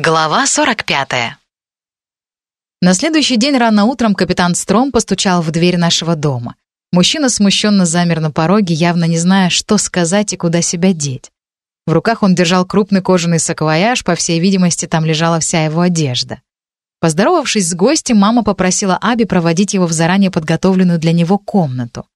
Глава 45. На следующий день рано утром капитан Стром постучал в дверь нашего дома. Мужчина смущенно замер на пороге, явно не зная, что сказать и куда себя деть. В руках он держал крупный кожаный саквояж, по всей видимости, там лежала вся его одежда. Поздоровавшись с гостем, мама попросила Аби проводить его в заранее подготовленную для него комнату.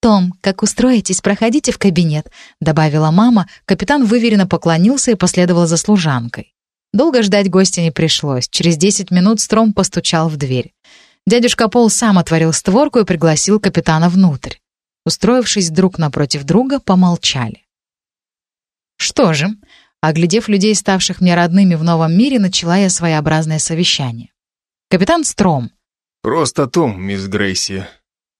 «Том, как устроитесь, проходите в кабинет», — добавила мама. Капитан выверенно поклонился и последовал за служанкой. Долго ждать гостя не пришлось. Через десять минут Стром постучал в дверь. Дядюшка Пол сам отворил створку и пригласил капитана внутрь. Устроившись друг напротив друга, помолчали. Что же, оглядев людей, ставших мне родными в новом мире, начала я своеобразное совещание. «Капитан Стром». «Просто Том, мисс Грейси».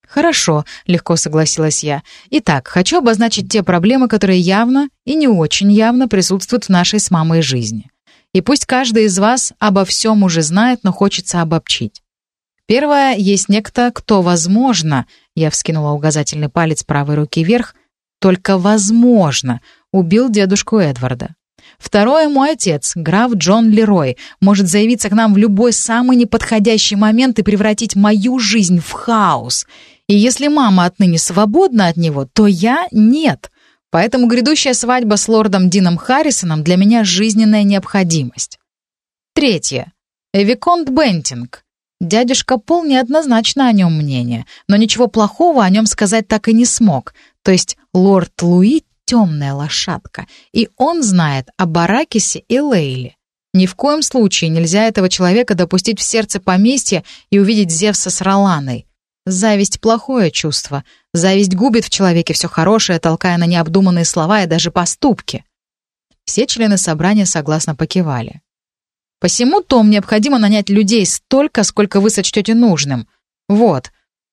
«Хорошо», — легко согласилась я. «Итак, хочу обозначить те проблемы, которые явно и не очень явно присутствуют в нашей с мамой жизни. И пусть каждый из вас обо всем уже знает, но хочется обобщить. Первое, есть некто, кто, возможно, я вскинула указательный палец правой руки вверх, только возможно, убил дедушку Эдварда. Второе, мой отец, граф Джон Лерой, может заявиться к нам в любой самый неподходящий момент и превратить мою жизнь в хаос. И если мама отныне свободна от него, то я нет. Поэтому грядущая свадьба с лордом Дином Харрисоном для меня жизненная необходимость. Третье. Эвиконт Бентинг. Дядюшка Пол неоднозначно о нем мнение, но ничего плохого о нем сказать так и не смог. То есть лорд Луи — темная лошадка, и он знает о Баракисе и Лейле. Ни в коем случае нельзя этого человека допустить в сердце поместья и увидеть Зевса с Роланой. Зависть — плохое чувство. Зависть губит в человеке все хорошее, толкая на необдуманные слова и даже поступки. Все члены собрания согласно покивали. Посему, Том, необходимо нанять людей столько, сколько вы сочтете нужным. Вот.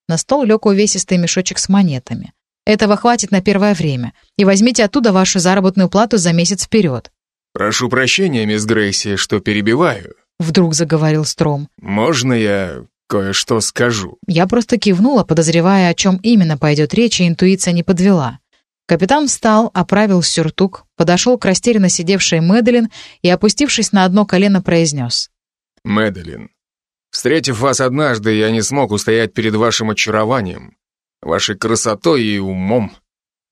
На стол лег увесистый мешочек с монетами. Этого хватит на первое время. И возьмите оттуда вашу заработную плату за месяц вперед. «Прошу прощения, мисс Грейси, что перебиваю», — вдруг заговорил Стром. «Можно я кое-что скажу». Я просто кивнула, подозревая, о чем именно пойдет речь, и интуиция не подвела. Капитан встал, оправил сюртук, подошел к растерянно сидевшей Мэдалин и, опустившись на одно колено, произнес. «Мэдалин, встретив вас однажды, я не смог устоять перед вашим очарованием, вашей красотой и умом.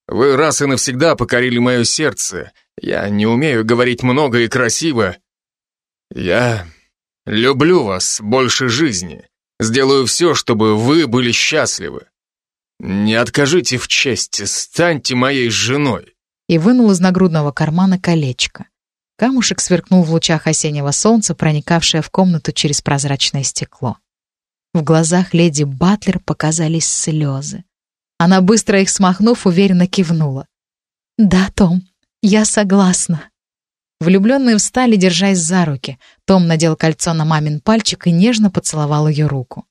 Вы раз и навсегда покорили мое сердце. Я не умею говорить много и красиво. Я люблю вас больше жизни. Сделаю все, чтобы вы были счастливы. Не откажите в чести, станьте моей женой. И вынул из нагрудного кармана колечко. Камушек сверкнул в лучах осеннего солнца, проникавшее в комнату через прозрачное стекло. В глазах леди Батлер показались слезы. Она, быстро их смахнув, уверенно кивнула. «Да, Том, я согласна». Влюбленные встали, держась за руки. Том надел кольцо на мамин пальчик и нежно поцеловал ее руку.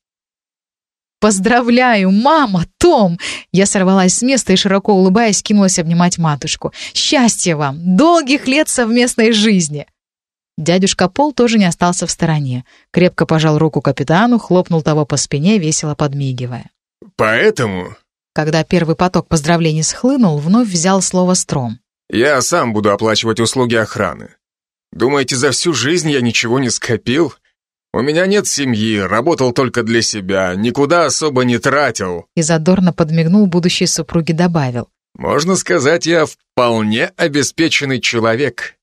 «Поздравляю, мама, Том!» Я сорвалась с места и, широко улыбаясь, кинулась обнимать матушку. «Счастья вам! Долгих лет совместной жизни!» Дядюшка Пол тоже не остался в стороне. Крепко пожал руку капитану, хлопнул того по спине, весело подмигивая. «Поэтому...» Когда первый поток поздравлений схлынул, вновь взял слово Стром. Я сам буду оплачивать услуги охраны. Думаете, за всю жизнь я ничего не скопил? У меня нет семьи, работал только для себя, никуда особо не тратил. И задорно подмигнул будущей супруге, добавил. Можно сказать, я вполне обеспеченный человек.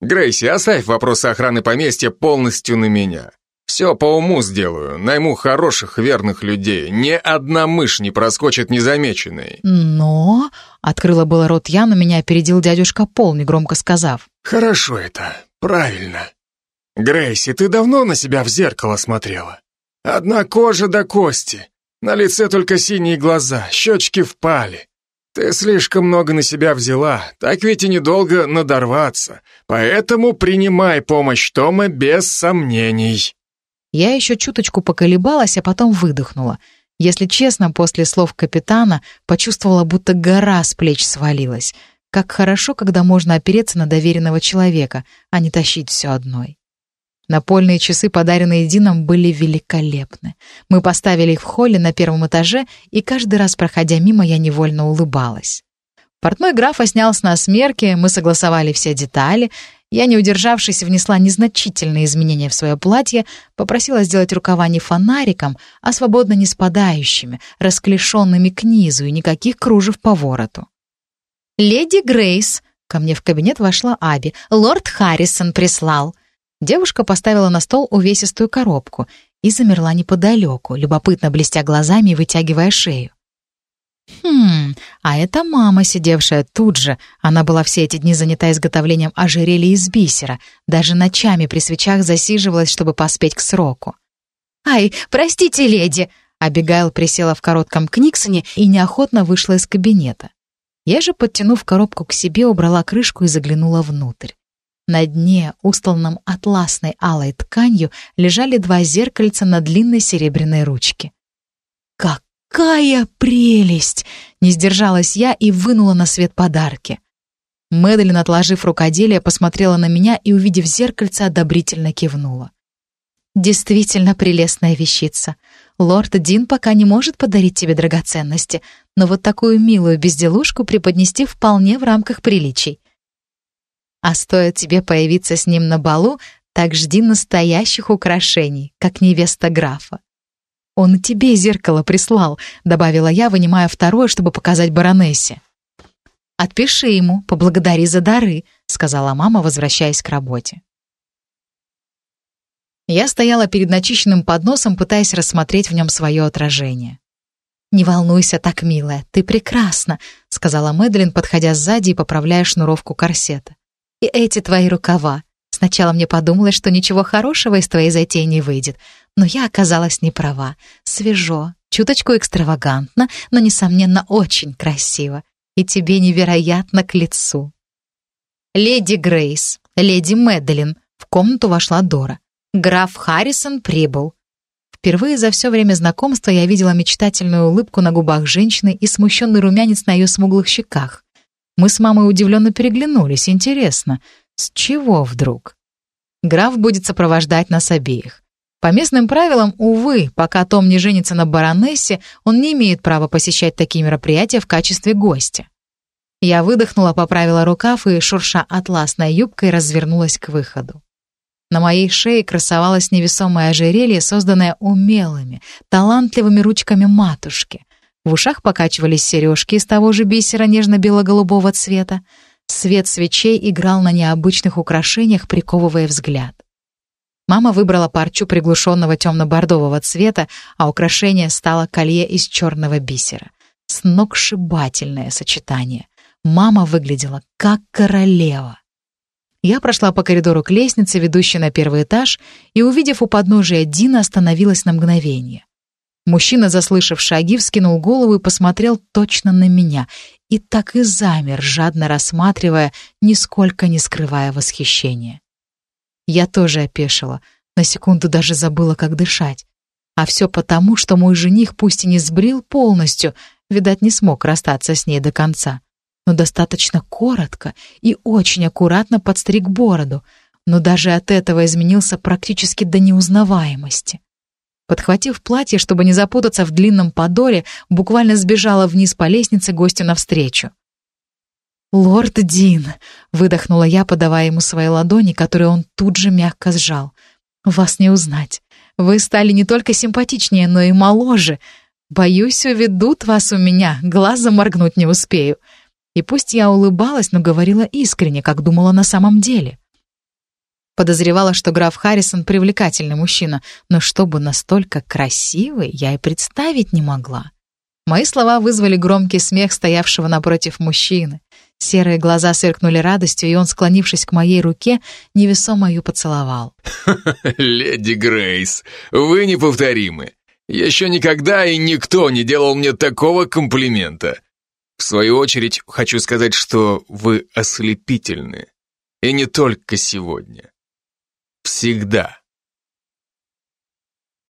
Грейси, оставь вопросы охраны поместья полностью на меня. Все по уму сделаю, найму хороших, верных людей. Ни одна мышь не проскочит незамеченной. Но... Открыла было рот я, но меня опередил дядюшка Пол, негромко сказав. Хорошо это, правильно. Грейси, ты давно на себя в зеркало смотрела? Одна кожа до кости. На лице только синие глаза, щечки впали. Ты слишком много на себя взяла, так ведь и недолго надорваться. Поэтому принимай помощь Тома без сомнений. Я еще чуточку поколебалась, а потом выдохнула. Если честно, после слов капитана почувствовала, будто гора с плеч свалилась. Как хорошо, когда можно опереться на доверенного человека, а не тащить все одной. Напольные часы, подаренные Дином, были великолепны. Мы поставили их в холле на первом этаже, и каждый раз, проходя мимо, я невольно улыбалась. Портной графа снял с нас мерки, мы согласовали все детали. Я, не удержавшись, внесла незначительные изменения в свое платье, попросила сделать рукава не фонариком, а свободно не спадающими, расклешенными к низу и никаких кружев по вороту. «Леди Грейс!» — ко мне в кабинет вошла Аби. «Лорд Харрисон прислал!» Девушка поставила на стол увесистую коробку и замерла неподалеку, любопытно блестя глазами и вытягивая шею. Хм, а это мама, сидевшая тут же. Она была все эти дни занята изготовлением ожерелья из бисера, даже ночами при свечах засиживалась, чтобы поспеть к сроку. «Ай, простите, леди!» Абигайл присела в коротком книксоне и неохотно вышла из кабинета. Я же, подтянув коробку к себе, убрала крышку и заглянула внутрь. На дне, устланном атласной алой тканью, лежали два зеркальца на длинной серебряной ручке. Как какая прелесть!» Не сдержалась я и вынула на свет подарки. Мэдалин, отложив рукоделие, посмотрела на меня и, увидев зеркальце, одобрительно кивнула. «Действительно прелестная вещица. Лорд Дин пока не может подарить тебе драгоценности, но вот такую милую безделушку преподнести вполне в рамках приличий. А стоит тебе появиться с ним на балу, так жди настоящих украшений, как невеста графа. «Он тебе зеркало прислал», — добавила я, вынимая второе, чтобы показать баронессе. «Отпиши ему, поблагодари за дары», — сказала мама, возвращаясь к работе. Я стояла перед начищенным подносом, пытаясь рассмотреть в нем свое отражение. «Не волнуйся так, милая, ты прекрасна», — сказала Мэдлин, подходя сзади и поправляя шнуровку корсета. «И эти твои рукава. Сначала мне подумалось, что ничего хорошего из твоей затеи не выйдет, но я оказалась не права. Свежо, чуточку экстравагантно, но, несомненно, очень красиво. И тебе невероятно к лицу. «Леди Грейс, леди Мэдалин», — в комнату вошла Дора. «Граф Харрисон прибыл». Впервые за все время знакомства я видела мечтательную улыбку на губах женщины и смущенный румянец на ее смуглых щеках. Мы с мамой удивленно переглянулись. Интересно, с чего вдруг? Граф будет сопровождать нас обеих. По местным правилам, увы, пока Том не женится на баронессе, он не имеет права посещать такие мероприятия в качестве гостя. Я выдохнула, поправила рукав и, шурша атласной юбкой, развернулась к выходу. На моей шее красовалось невесомое ожерелье, созданное умелыми, талантливыми ручками матушки. В ушах покачивались сережки из того же бисера нежно-бело-голубого цвета. Свет свечей играл на необычных украшениях, приковывая взгляд. Мама выбрала парчу приглушенного темно-бордового цвета, а украшение стало колье из черного бисера. Сногсшибательное сочетание. Мама выглядела как королева. Я прошла по коридору к лестнице, ведущей на первый этаж, и, увидев у подножия Дина, остановилась на мгновение. Мужчина, заслышав шаги, вскинул голову и посмотрел точно на меня, и так и замер, жадно рассматривая, нисколько не скрывая восхищения. Я тоже опешила, на секунду даже забыла, как дышать. А все потому, что мой жених пусть и не сбрил полностью, видать, не смог расстаться с ней до конца, но достаточно коротко и очень аккуратно подстриг бороду, но даже от этого изменился практически до неузнаваемости. Подхватив платье, чтобы не запутаться в длинном подоле, буквально сбежала вниз по лестнице гостю навстречу. «Лорд Дин!» — выдохнула я, подавая ему свои ладони, которые он тут же мягко сжал. «Вас не узнать. Вы стали не только симпатичнее, но и моложе. Боюсь, уведут вас у меня, глаза моргнуть не успею». И пусть я улыбалась, но говорила искренне, как думала на самом деле. Подозревала, что граф Харрисон привлекательный мужчина, но чтобы настолько красивый, я и представить не могла. Мои слова вызвали громкий смех стоявшего напротив мужчины. Серые глаза сверкнули радостью, и он, склонившись к моей руке, невесомо ее поцеловал. «Леди Грейс, вы неповторимы. Еще никогда и никто не делал мне такого комплимента. В свою очередь, хочу сказать, что вы ослепительны. И не только сегодня. Всегда».